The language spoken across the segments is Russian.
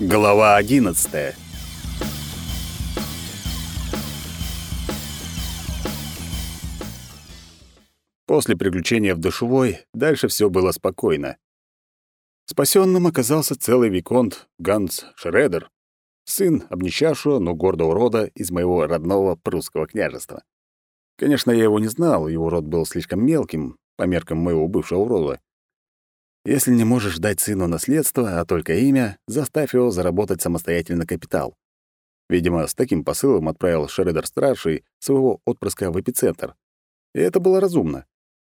Глава 11. После приключения в душевой дальше все было спокойно. Спасенным оказался целый виконт Ганс Шредер, сын обнищавшего, но гордого рода из моего родного прусского княжества. Конечно, я его не знал, его род был слишком мелким по меркам моего бывшего рода, если не можешь дать сыну наследство, а только имя, заставь его заработать самостоятельно капитал. Видимо, с таким посылом отправил Шредер-старший своего отпрыска в эпицентр. И это было разумно.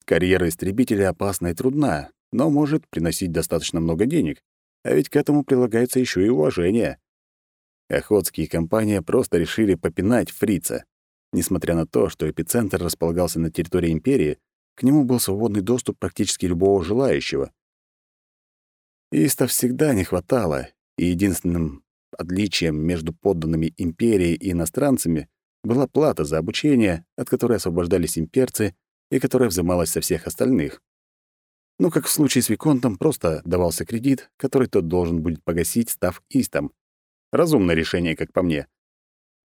Карьера истребителя опасна и трудна, но может приносить достаточно много денег, а ведь к этому прилагается еще и уважение. Охотские компании просто решили попинать фрица. Несмотря на то, что эпицентр располагался на территории империи, к нему был свободный доступ практически любого желающего. Иста всегда не хватало, и единственным отличием между подданными империи и иностранцами была плата за обучение, от которой освобождались имперцы и которая взималась со всех остальных. Ну, как в случае с Виконтом, просто давался кредит, который тот должен будет погасить, став истом. Разумное решение, как по мне.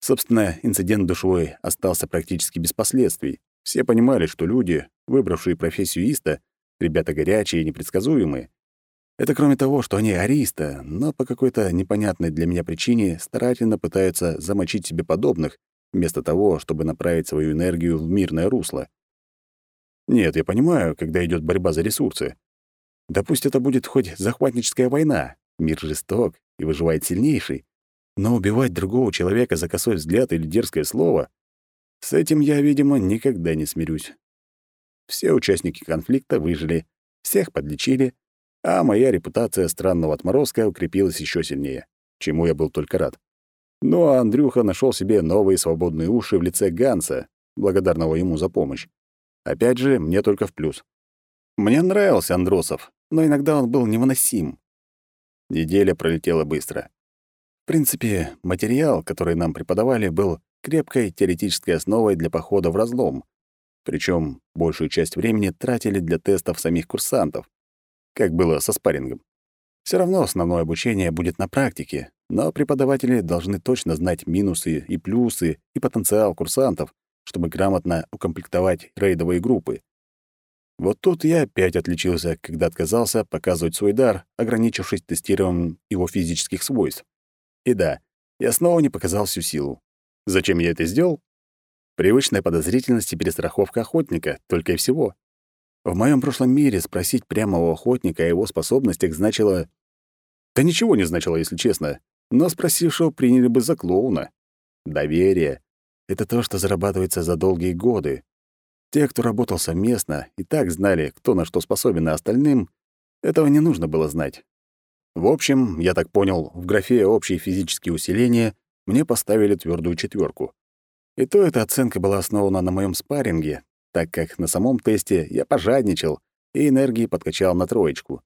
Собственно, инцидент душевой остался практически без последствий. Все понимали, что люди, выбравшие профессию иста, ребята горячие и непредсказуемые, это кроме того, что они ариста, но по какой-то непонятной для меня причине старательно пытаются замочить себе подобных, вместо того, чтобы направить свою энергию в мирное русло. Нет, я понимаю, когда идет борьба за ресурсы. Да пусть это будет хоть захватническая война, мир жесток и выживает сильнейший, но убивать другого человека за косой взгляд или дерзкое слово — с этим я, видимо, никогда не смирюсь. Все участники конфликта выжили, всех подлечили, а моя репутация странного отморозка укрепилась еще сильнее, чему я был только рад. Ну а Андрюха нашел себе новые свободные уши в лице Ганса, благодарного ему за помощь. Опять же, мне только в плюс. Мне нравился Андросов, но иногда он был невыносим. Неделя пролетела быстро. В принципе, материал, который нам преподавали, был крепкой теоретической основой для похода в разлом. Причем большую часть времени тратили для тестов самих курсантов как было со спаррингом. Все равно основное обучение будет на практике, но преподаватели должны точно знать минусы и плюсы и потенциал курсантов, чтобы грамотно укомплектовать рейдовые группы. Вот тут я опять отличился, когда отказался показывать свой дар, ограничившись тестированием его физических свойств. И да, я снова не показал всю силу. Зачем я это сделал? Привычная подозрительность и перестраховка охотника, только и всего. В моем прошлом мире спросить прямо у охотника о его способностях значило... Да ничего не значило, если честно, но спросившего приняли бы за клоуна. Доверие — это то, что зарабатывается за долгие годы. Те, кто работал совместно, и так знали, кто на что способен, а остальным этого не нужно было знать. В общем, я так понял, в графе «Общие физические усиления» мне поставили твердую четверку. И то эта оценка была основана на моем спарринге, так как на самом тесте я пожадничал и энергии подкачал на троечку.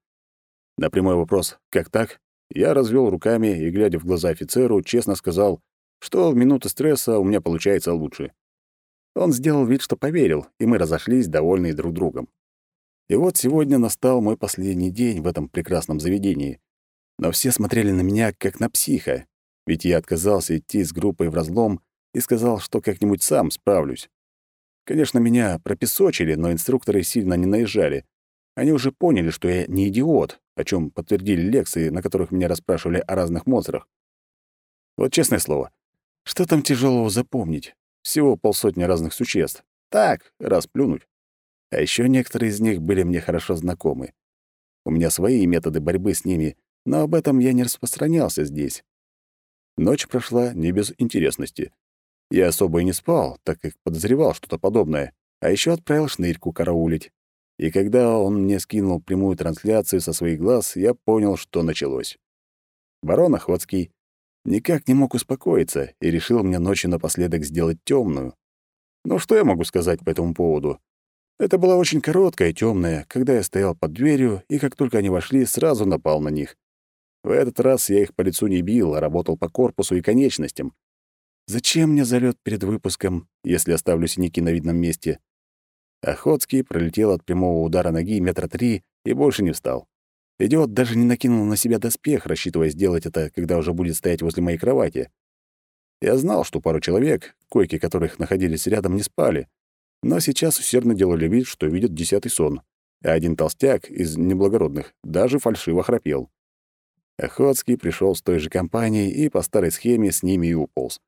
На прямой вопрос «как так?» я развел руками и, глядя в глаза офицеру, честно сказал, что в минуты стресса у меня получается лучше. Он сделал вид, что поверил, и мы разошлись, довольные друг другом. И вот сегодня настал мой последний день в этом прекрасном заведении. Но все смотрели на меня, как на психа, ведь я отказался идти с группой в разлом и сказал, что как-нибудь сам справлюсь. Конечно, меня пропесочили, но инструкторы сильно не наезжали. Они уже поняли, что я не идиот, о чем подтвердили лекции, на которых меня расспрашивали о разных монстрах. Вот честное слово, что там тяжелого запомнить? Всего полсотни разных существ. Так, расплюнуть. А еще некоторые из них были мне хорошо знакомы. У меня свои методы борьбы с ними, но об этом я не распространялся здесь. Ночь прошла не без интересности. Я особо и не спал, так как подозревал что-то подобное, а еще отправил шнырьку караулить. И когда он мне скинул прямую трансляцию со своих глаз, я понял, что началось. Барон Охотский никак не мог успокоиться и решил мне ночью напоследок сделать темную. Ну что я могу сказать по этому поводу? Это была очень короткая темная, когда я стоял под дверью, и как только они вошли, сразу напал на них. В этот раз я их по лицу не бил, а работал по корпусу и конечностям. Зачем мне залет перед выпуском, если оставлю синяки на видном месте? Охотский пролетел от прямого удара ноги метра три и больше не встал. Идиот даже не накинул на себя доспех, рассчитывая сделать это, когда уже будет стоять возле моей кровати. Я знал, что пару человек, койки которых находились рядом, не спали, но сейчас усердно делали вид, что видят десятый сон, а один толстяк из неблагородных даже фальшиво храпел. Охотский пришел с той же компанией и по старой схеме с ними и уполз.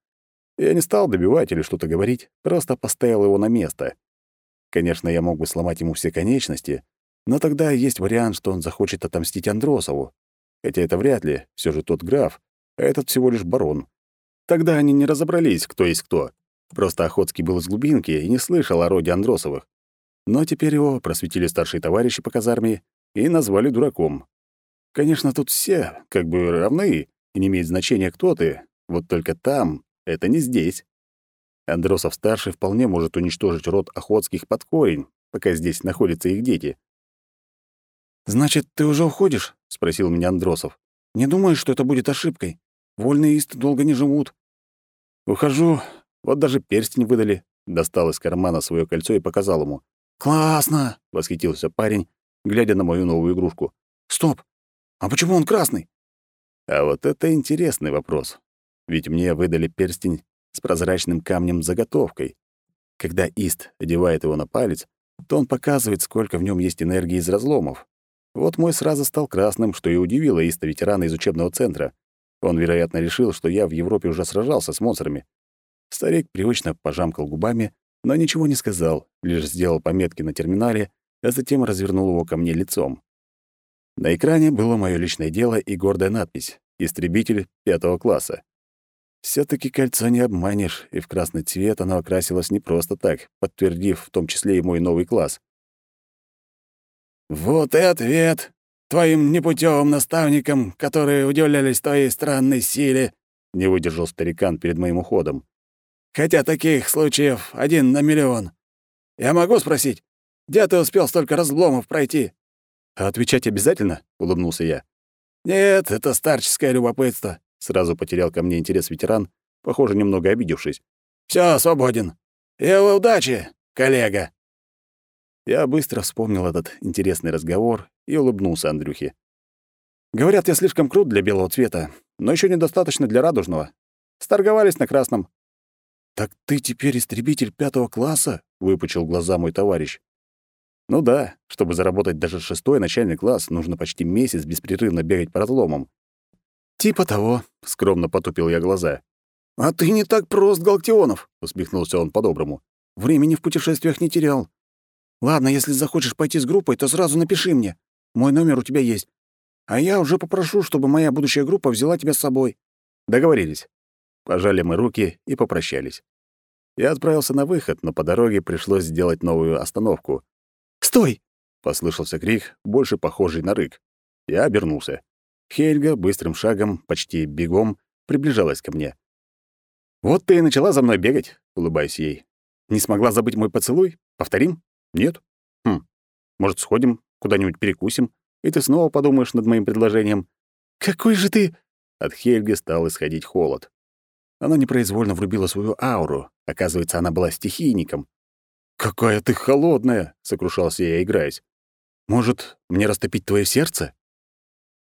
Я не стал добивать или что-то говорить, просто поставил его на место. Конечно, я мог бы сломать ему все конечности, но тогда есть вариант, что он захочет отомстить Андросову. Хотя это вряд ли, все же тот граф, а этот всего лишь барон. Тогда они не разобрались, кто есть кто. Просто Охотский был из глубинки и не слышал о роде Андросовых. Но теперь его просветили старшие товарищи по казарме и назвали дураком. Конечно, тут все как бы равны, и не имеет значения, кто ты. Вот только там — это не здесь. Андросов-старший вполне может уничтожить род Охотских под корень, пока здесь находятся их дети. «Значит, ты уже уходишь?» — спросил меня Андросов. «Не думаешь, что это будет ошибкой? Вольные исты долго не живут». «Ухожу. Вот даже перстень выдали». Достал из кармана свое кольцо и показал ему. «Классно!» — восхитился парень, глядя на мою новую игрушку. «Стоп! А почему он красный?» А вот это интересный вопрос. Ведь мне выдали перстень с прозрачным камнем-заготовкой. Когда Ист одевает его на палец, то он показывает, сколько в нем есть энергии из разломов. Вот мой сразу стал красным, что и удивило Иста ветерана из учебного центра. Он, вероятно, решил, что я в Европе уже сражался с монстрами. Старик привычно пожамкал губами, но ничего не сказал, лишь сделал пометки на терминале, а затем развернул его ко мне лицом. На экране было мое личное дело и гордая надпись «Истребитель пятого класса». Все таки кольцо не обманешь, и в красный цвет оно окрасилось не просто так, подтвердив в том числе и мой новый класс. «Вот и ответ твоим непутевым наставникам, которые удивлялись твоей странной силе», — не выдержал старикан перед моим уходом. «Хотя таких случаев один на миллион. Я могу спросить, где ты успел столько разломов пройти?» «А отвечать обязательно?» — улыбнулся я. «Нет, это старческое любопытство», — сразу потерял ко мне интерес ветеран, похоже, немного обидевшись. «Всё, свободен. И удачи, коллега!» Я быстро вспомнил этот интересный разговор и улыбнулся Андрюхе. «Говорят, я слишком крут для белого цвета, но еще недостаточно для радужного. Сторговались на красном». «Так ты теперь истребитель пятого класса?» — выпучил глаза мой товарищ. «Ну да, чтобы заработать даже шестой начальный класс, нужно почти месяц беспрерывно бегать по разломам». «Типа того», — скромно потупил я глаза. «А ты не так прост, Галактионов», — усмехнулся он по-доброму. «Времени в путешествиях не терял. Ладно, если захочешь пойти с группой, то сразу напиши мне. Мой номер у тебя есть. А я уже попрошу, чтобы моя будущая группа взяла тебя с собой». Договорились. Пожали мы руки и попрощались. Я отправился на выход, но по дороге пришлось сделать новую остановку. «Стой!» — послышался крик, больше похожий на рык. Я обернулся. Хельга быстрым шагом, почти бегом, приближалась ко мне. «Вот ты и начала за мной бегать», — улыбаюсь ей. «Не смогла забыть мой поцелуй? Повторим?» Нет? Хм. Может, сходим, куда-нибудь перекусим, и ты снова подумаешь над моим предложением. Какой же ты... От Хельги стал исходить холод. Она непроизвольно врубила свою ауру. Оказывается, она была стихийником. «Какая ты холодная!» — сокрушался я, играясь. «Может, мне растопить твое сердце?»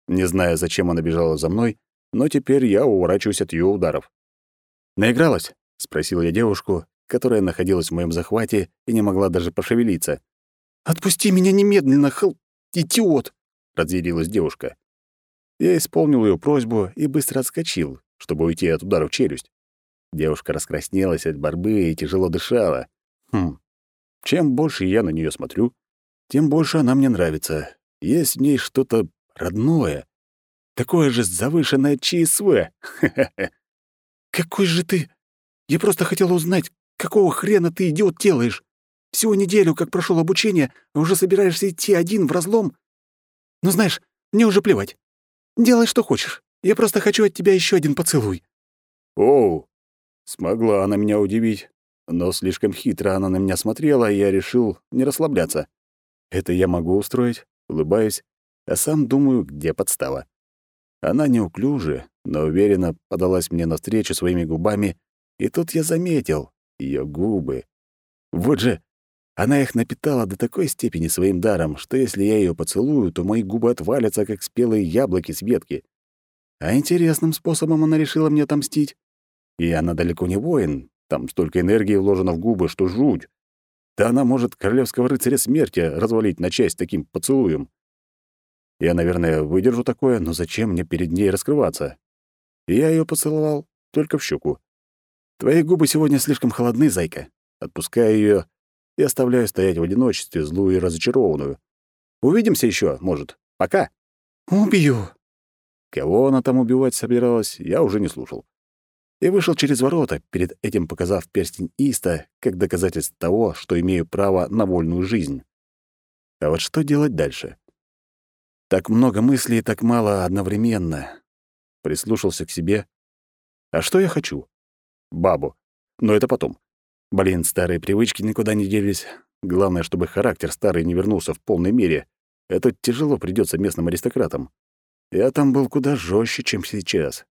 Не знаю, зачем она бежала за мной, но теперь я уворачиваюсь от ее ударов. «Наигралась?» — спросил я девушку, которая находилась в моем захвате и не могла даже пошевелиться. «Отпусти меня немедленно, хл... идиот!» — разъярилась девушка. Я исполнил ее просьбу и быстро отскочил, чтобы уйти от удара в челюсть. Девушка раскраснелась от борьбы и тяжело дышала. Хм. Чем больше я на нее смотрю, тем больше она мне нравится. Есть в ней что-то родное. Такое же завышенное ЧСВ. Какой же ты... Я просто хотела узнать, Какого хрена ты, идиот, делаешь? Всего неделю, как прошел обучение, а уже собираешься идти один в разлом? Ну, знаешь, мне уже плевать. Делай, что хочешь. Я просто хочу от тебя еще один поцелуй». «Оу!» Смогла она меня удивить. Но слишком хитро она на меня смотрела, и я решил не расслабляться. Это я могу устроить, улыбаюсь, а сам думаю, где подстава. Она неуклюже, но уверенно подалась мне навстречу своими губами, и тут я заметил, ее губы. Вот же Она их напитала до такой степени своим даром, что если я ее поцелую, то мои губы отвалятся, как спелые яблоки с ветки. А интересным способом она решила мне отомстить. И она далеко не воин, там столько энергии вложено в губы, что жуть. Да она может королевского рыцаря смерти развалить на часть таким поцелуем. Я, наверное, выдержу такое, но зачем мне перед ней раскрываться? И я ее поцеловал только в щеку. Твои губы сегодня слишком холодны, зайка. Отпускаю ее и оставляю стоять в одиночестве, злую и разочарованную. Увидимся еще, может. Пока. Убью. Кого она там убивать собиралась, я уже не слушал. И вышел через ворота, перед этим показав перстень Иста как доказательство того, что имею право на вольную жизнь. А вот что делать дальше? Так много мыслей так мало одновременно. Прислушался к себе. А что я хочу? Бабу. Но это потом. Блин, старые привычки никуда не делись. Главное, чтобы характер старый не вернулся в полной мере. Это тяжело придется местным аристократам. Я там был куда жестче, чем сейчас.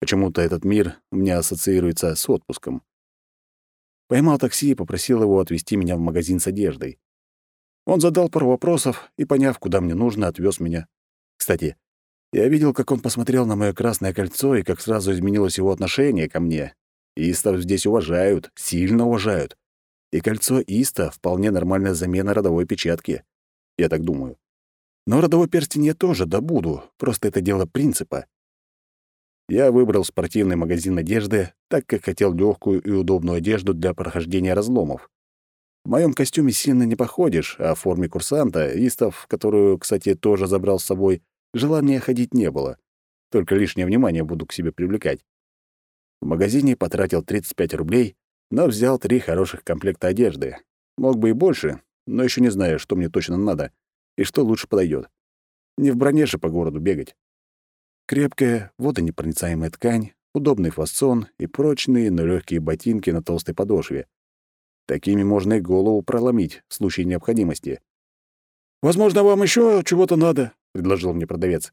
Почему-то этот мир у меня ассоциируется с отпуском. Поймал такси и попросил его отвезти меня в магазин с одеждой. Он задал пару вопросов и, поняв, куда мне нужно, отвез меня. Кстати, я видел, как он посмотрел на мое красное кольцо и как сразу изменилось его отношение ко мне. Истов здесь уважают, сильно уважают. И кольцо Иста — вполне нормальная замена родовой печатки. Я так думаю. Но родовой перстень я тоже добуду, просто это дело принципа. Я выбрал спортивный магазин одежды, так как хотел легкую и удобную одежду для прохождения разломов. В моем костюме сильно не походишь, а в форме курсанта, истов, которую, кстати, тоже забрал с собой, желания ходить не было. Только лишнее внимание буду к себе привлекать. В магазине потратил 35 рублей, но взял три хороших комплекта одежды. Мог бы и больше, но еще не знаю, что мне точно надо и что лучше подойдет. Не в броне же по городу бегать. Крепкая, водонепроницаемая ткань, удобный фасон и прочные, но легкие ботинки на толстой подошве. Такими можно и голову проломить в случае необходимости. «Возможно, вам еще чего-то надо», — предложил мне продавец.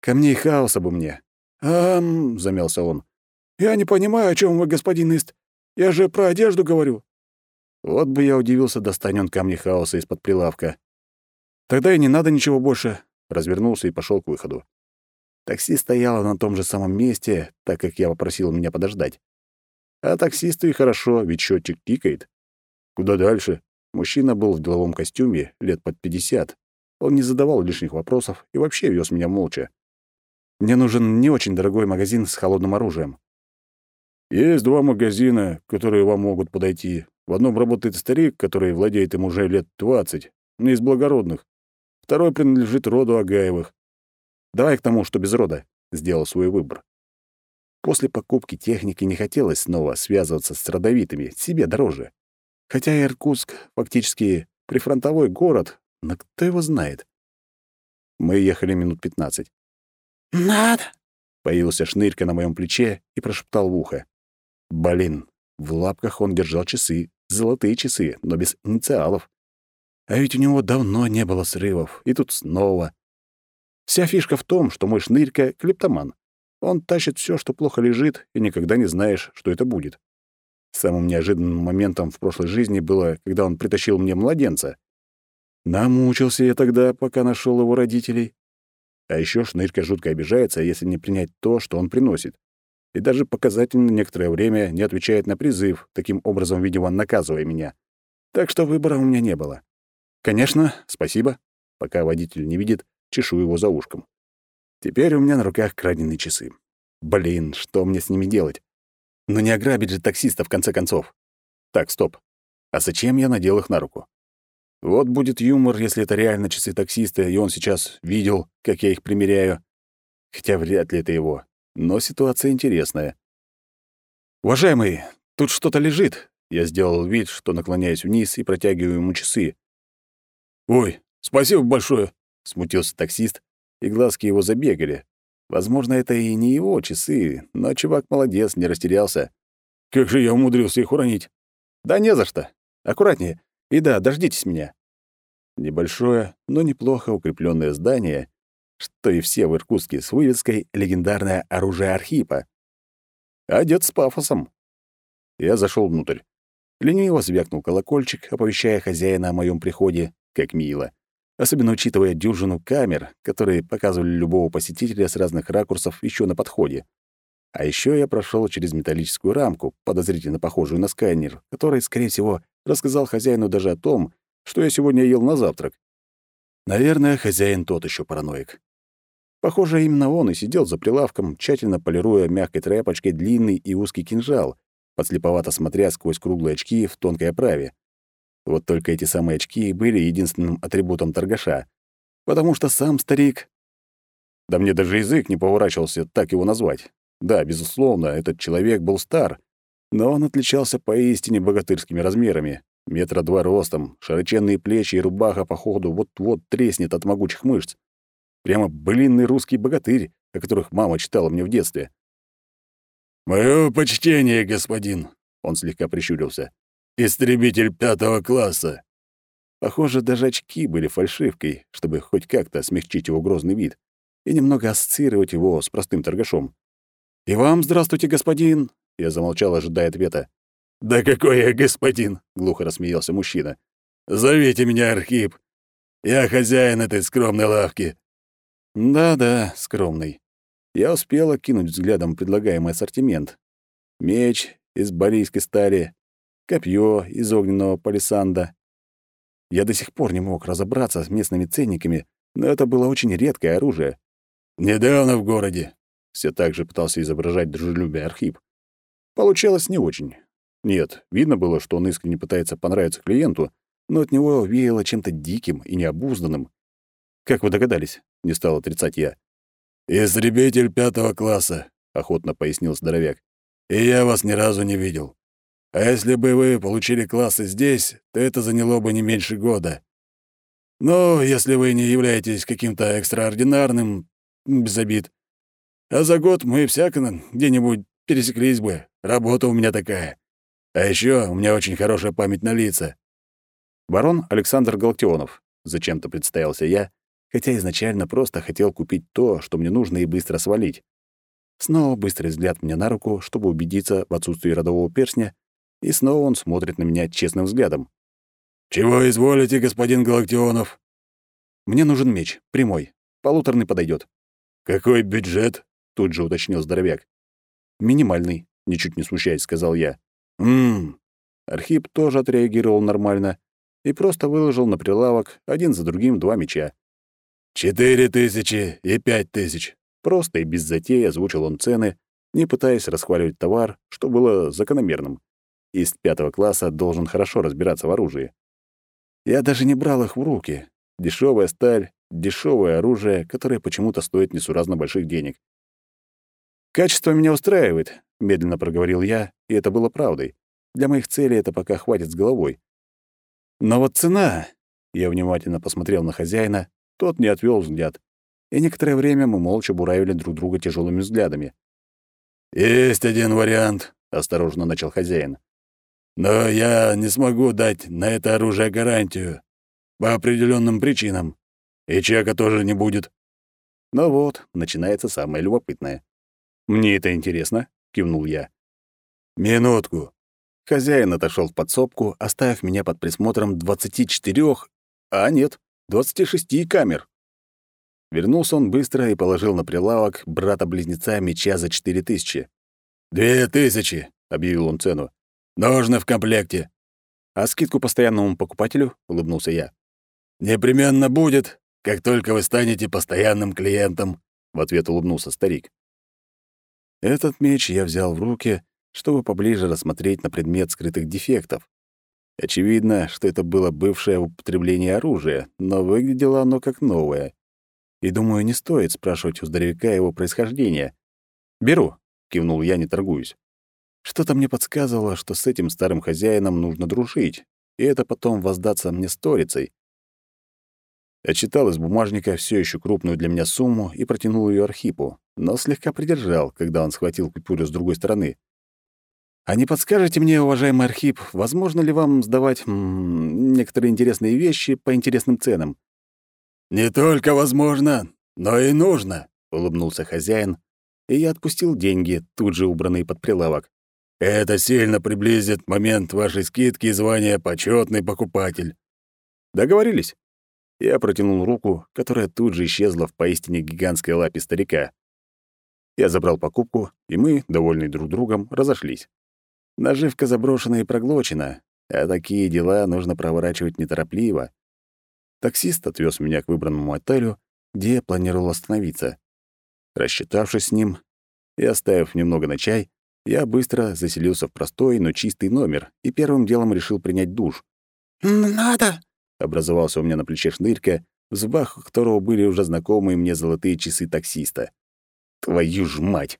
«Камней хаоса бы мне». «Ам...» — замялся он. «Я не понимаю, о чем вы, господин Ист. Я же про одежду говорю». Вот бы я удивился, достань он камни хаоса из-под прилавка. «Тогда и не надо ничего больше», — развернулся и пошел к выходу. Такси стояло на том же самом месте, так как я попросил меня подождать. А таксисту и хорошо, ведь счетчик тикает. Куда дальше? Мужчина был в деловом костюме, лет под пятьдесят. Он не задавал лишних вопросов и вообще вез меня молча. Мне нужен не очень дорогой магазин с холодным оружием. Есть два магазина, которые вам могут подойти. В одном работает старик, который владеет им уже лет двадцать, но из благородных. Второй принадлежит роду Агаевых. Давай к тому, что без рода, сделал свой выбор. После покупки техники не хотелось снова связываться с родовитыми, себе дороже. Хотя Иркутск фактически прифронтовой город, но кто его знает? Мы ехали минут пятнадцать. «Надо!» — появился шнырька на моем плече и прошептал в ухо. Блин, в лапках он держал часы, золотые часы, но без инициалов. А ведь у него давно не было срывов, и тут снова. Вся фишка в том, что мой шнырька — клептоман. Он тащит все, что плохо лежит, и никогда не знаешь, что это будет. Самым неожиданным моментом в прошлой жизни было, когда он притащил мне младенца. Намучился я тогда, пока нашел его родителей. А еще шнырька жутко обижается, если не принять то, что он приносит. И даже показательно некоторое время не отвечает на призыв, таким образом, видимо, наказывая меня. Так что выбора у меня не было. Конечно, спасибо. Пока водитель не видит, чешу его за ушком. Теперь у меня на руках краденые часы. Блин, что мне с ними делать? Ну не ограбить же таксиста, в конце концов. Так, стоп. А зачем я надел их на руку? Вот будет юмор, если это реально часы таксиста, и он сейчас видел, как я их примеряю. Хотя вряд ли это его. Но ситуация интересная. «Уважаемый, тут что-то лежит». Я сделал вид, что наклоняюсь вниз и протягиваю ему часы. «Ой, спасибо большое», Смутился таксист, и глазки его забегали. Возможно, это и не его часы, но чувак молодец, не растерялся. «Как же я умудрился их уронить?» «Да не за что. Аккуратнее. И да, дождитесь меня». Небольшое, но неплохо укрепленное здание, что и все в Иркутске с вывеской «Легендарное оружие Архипа». Одет с пафосом. Я зашел внутрь. Лениво звякнул колокольчик, оповещая хозяина о моем приходе, как мило. Особенно учитывая дюжину камер, которые показывали любого посетителя с разных ракурсов еще на подходе. А еще я прошел через металлическую рамку, подозрительно похожую на сканер, который, скорее всего, рассказал хозяину даже о том, что я сегодня ел на завтрак. Наверное, хозяин тот еще параноик. Похоже, именно он и сидел за прилавком, тщательно полируя мягкой тряпочкой длинный и узкий кинжал, подслеповато смотря сквозь круглые очки в тонкой оправе. Вот только эти самые очки были единственным атрибутом торгаша, потому что сам старик... Да мне даже язык не поворачивался так его назвать. Да, безусловно, этот человек был стар, но он отличался поистине богатырскими размерами. Метра два ростом, широченные плечи и рубаха, походу, вот-вот треснет от могучих мышц. Прямо блинный русский богатырь, о которых мама читала мне в детстве. «Моё почтение, господин!» — он слегка прищурился. «Истребитель пятого класса!» Похоже, даже очки были фальшивкой, чтобы хоть как-то смягчить его грозный вид и немного ассоциировать его с простым торгашом. «И вам здравствуйте, господин!» Я замолчал, ожидая ответа. «Да какой я господин!» — глухо рассмеялся мужчина. «Зовите меня Архип. Я хозяин этой скромной лавки». «Да-да, скромный я успел окинуть взглядом предлагаемый ассортимент. Меч из балийской стали, копье из огненного палисанда. Я до сих пор не мог разобраться с местными ценниками, но это было очень редкое оружие. «Недавно в городе», — все так же пытался изображать дружелюбие Архип. Получалось не очень. Нет, видно было, что он искренне пытается понравиться клиенту, но от него веяло чем-то диким и необузданным. «Как вы догадались?» — не стал отрицать я. «Истребитель пятого класса», — охотно пояснил здоровяк. «И я вас ни разу не видел. А если бы вы получили классы здесь, то это заняло бы не меньше года. Но если вы не являетесь каким-то экстраординарным, без обид, а за год мы всяко где-нибудь пересеклись бы. Работа у меня такая. А еще у меня очень хорошая память на лица». «Барон Александр Галактионов», — зачем-то представился я, хотя изначально просто хотел купить то, что мне нужно, и быстро свалить. Снова быстрый взгляд мне на руку, чтобы убедиться в отсутствии родового перстня, и снова он смотрит на меня честным взглядом. «Чего изволите, господин Галактионов?» «Мне нужен меч, прямой. Полуторный подойдет. «Какой бюджет?» — тут же уточнил здоровяк. «Минимальный», — ничуть не смущаясь, сказал я. «Ммм». Архип тоже отреагировал нормально и просто выложил на прилавок один за другим два меча. «Четыре тысячи и пять тысяч». Просто и без затеи озвучил он цены, не пытаясь расхваливать товар, что было закономерным. Из пятого класса должен хорошо разбираться в оружии. Я даже не брал их в руки. Дешевая сталь, дешевое оружие, которое почему-то стоит несуразно больших денег. «Качество меня устраивает», — медленно проговорил я, и это было правдой. Для моих целей это пока хватит с головой. Но вот цена... Я внимательно посмотрел на хозяина, тот не отвел взгляд. И некоторое время мы молча буравили друг друга тяжелыми взглядами. «Есть один вариант», — осторожно начал хозяин. «Но я не смогу дать на это оружие гарантию. По определенным причинам. И чека тоже не будет». Ну вот, начинается самое любопытное. «Мне это интересно», — кивнул я. «Минутку». Хозяин отошел в подсобку, оставив меня под присмотром двадцати четырех, а нет, двадцати шести камер. Вернулся он быстро и положил на прилавок брата-близнеца меча за четыре тысячи. «Две тысячи», — объявил он цену. «Нужно в комплекте». «А скидку постоянному покупателю?» — улыбнулся я. «Непременно будет, как только вы станете постоянным клиентом», — в ответ улыбнулся старик. Этот меч я взял в руки, чтобы поближе рассмотреть на предмет скрытых дефектов. Очевидно, что это было бывшее употребление оружия, но выглядело оно как новое. И, думаю, не стоит спрашивать у здоровяка его происхождение. «Беру», — кивнул я, не торгуюсь. Что-то мне подсказывало, что с этим старым хозяином нужно дружить, и это потом воздаться мне сторицей. Отчитал из бумажника все еще крупную для меня сумму и протянул ее Архипу, но слегка придержал, когда он схватил купюру с другой стороны. А не подскажете мне, уважаемый Архип, возможно ли вам сдавать м, некоторые интересные вещи по интересным ценам? Не только возможно, но и нужно, улыбнулся хозяин, и я отпустил деньги, тут же убранные под прилавок. Это сильно приблизит момент вашей скидки и звания почетный покупатель. Договорились. Я протянул руку, которая тут же исчезла в поистине гигантской лапе старика. Я забрал покупку, и мы, довольные друг другом, разошлись. Наживка заброшена и проглочена, а такие дела нужно проворачивать неторопливо. Таксист отвез меня к выбранному отелю, где я планировал остановиться. Рассчитавшись с ним и оставив немного на чай, я быстро заселился в простой, но чистый номер и первым делом решил принять душ. «Надо!» — образовался у меня на плече шнырька, в зубах которого были уже знакомые мне золотые часы таксиста. Твою ж мать!